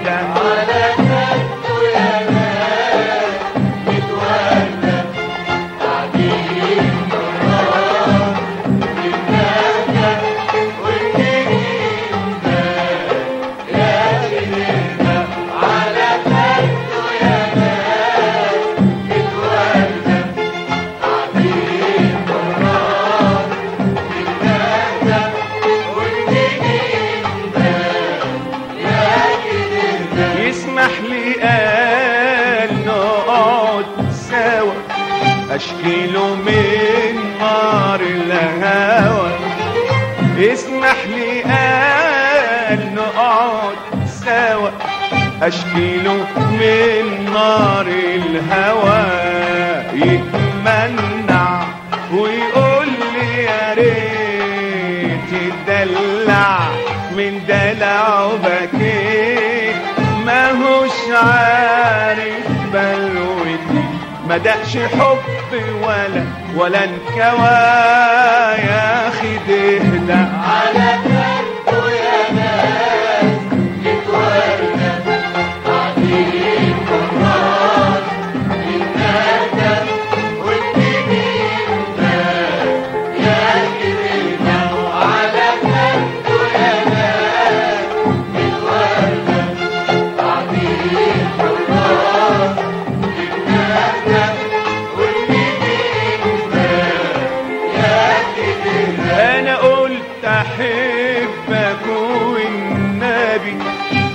Sudan. اشكي له من نار الهوى. يسمح لي قال نقعد سوا. اشكي له من نار الهوى. يتمنع ويقول لي يا ريت يدلع من دلعه بكيت ما هوش عارف ما دقش حب ولا ولا انكوى.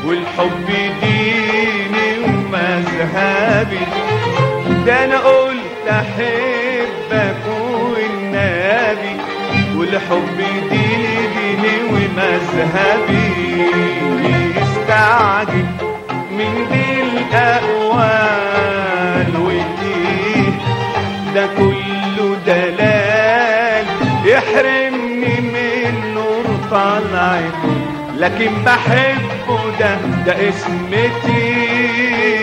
والحب ديني ومذهبي ده أنا قلت أحبك والنبي. والحب ديني ديني ومذهبي استعجب من دي الأقوال ودي ده كله دلال. يحرمني من نور طلعته لكن بحبه ده ده اسمتي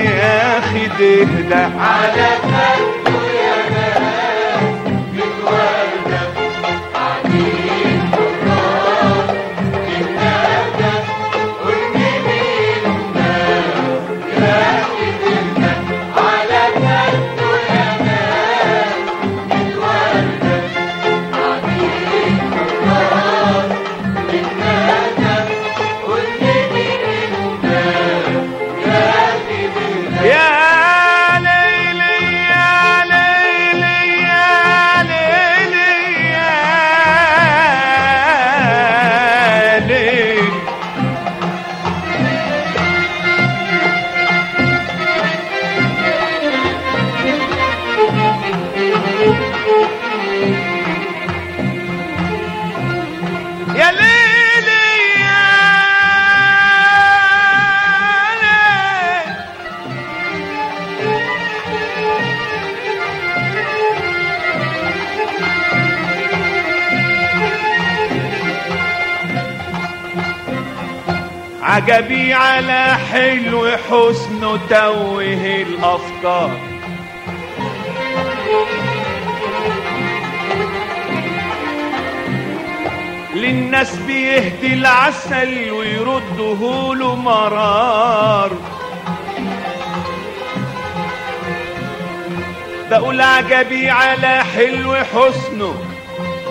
يا أخي ده على خده عجبي على حلو حسنه توه الأفكار. للناس بيهدي العسل ويرده له مرار بقول عجبي على حلو حسنه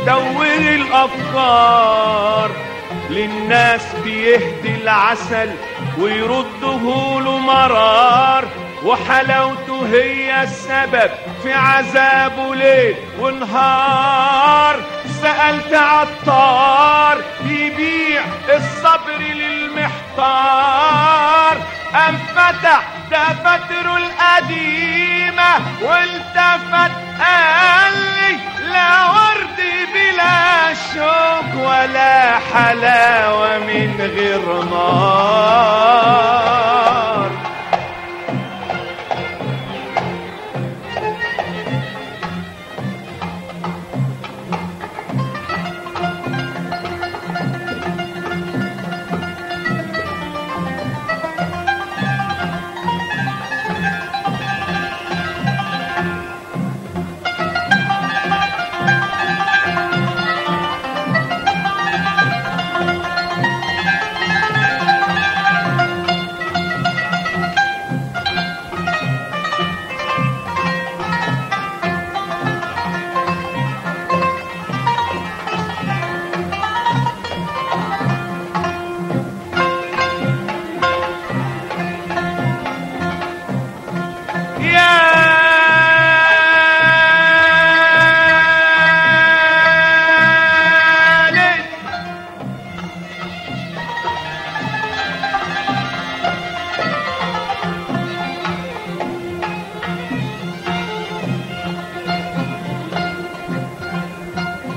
دوّر الأفكار. للناس بيهدي العسل ويرده له مرار وحلاوته هي السبب في عذابه ليل ونهار. سألت عطار يبيع الصبر للمحتار. أم فتح دفاتره القديمة والتفت قال لي لا ورد بلا شوك ولا حلاوة من غير نار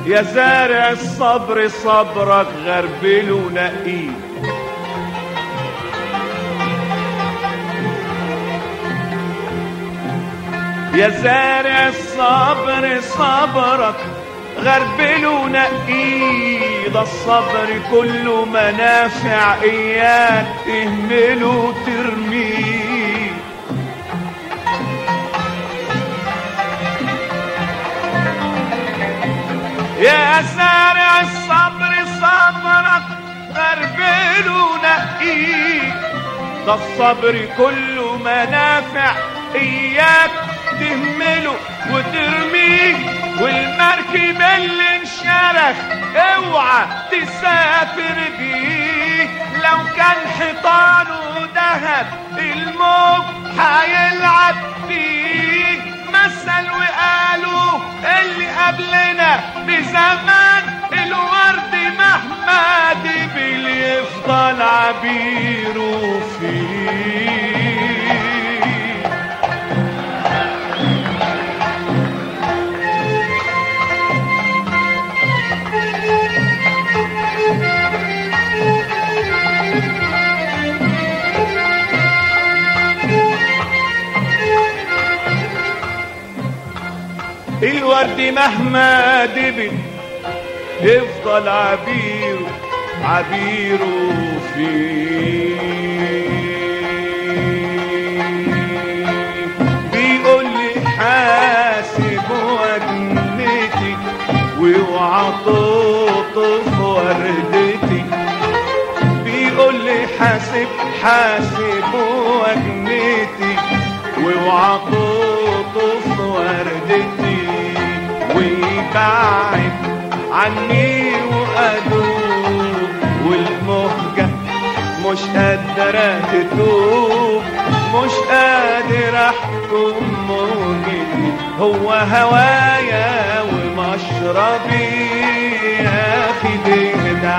يا زارع الصبر صبرك غربل ونقيه يا زارع الصبر صبرك غربل ونقيه ده الصبر كله منافع اياك تهمله وترميه يا زارع الصبر صبرك غربل ونقيه ده الصبر كله منافع إياك. تهمله وترميه والمركب اللي انشرخ اوعى تسافر بيه. لو كان حيطانه دهب الموج هيلعب فيه. مثل وقالوا اللي قبلنا بزمان الورد مهما دبل يفضل عبيره فيه الورد مهما دبل يفضل عبيره عبيره فيه بيقول لي حاسب وجنتي واوعى تقطف وردتي بيقول لي حاسب حاسب وجنتي واوعى ويبعد عني وأدوب والمهجة مش قادرة تتوب مش قادر أحكم موجتي هو هوايا ومشربي يا أخي ده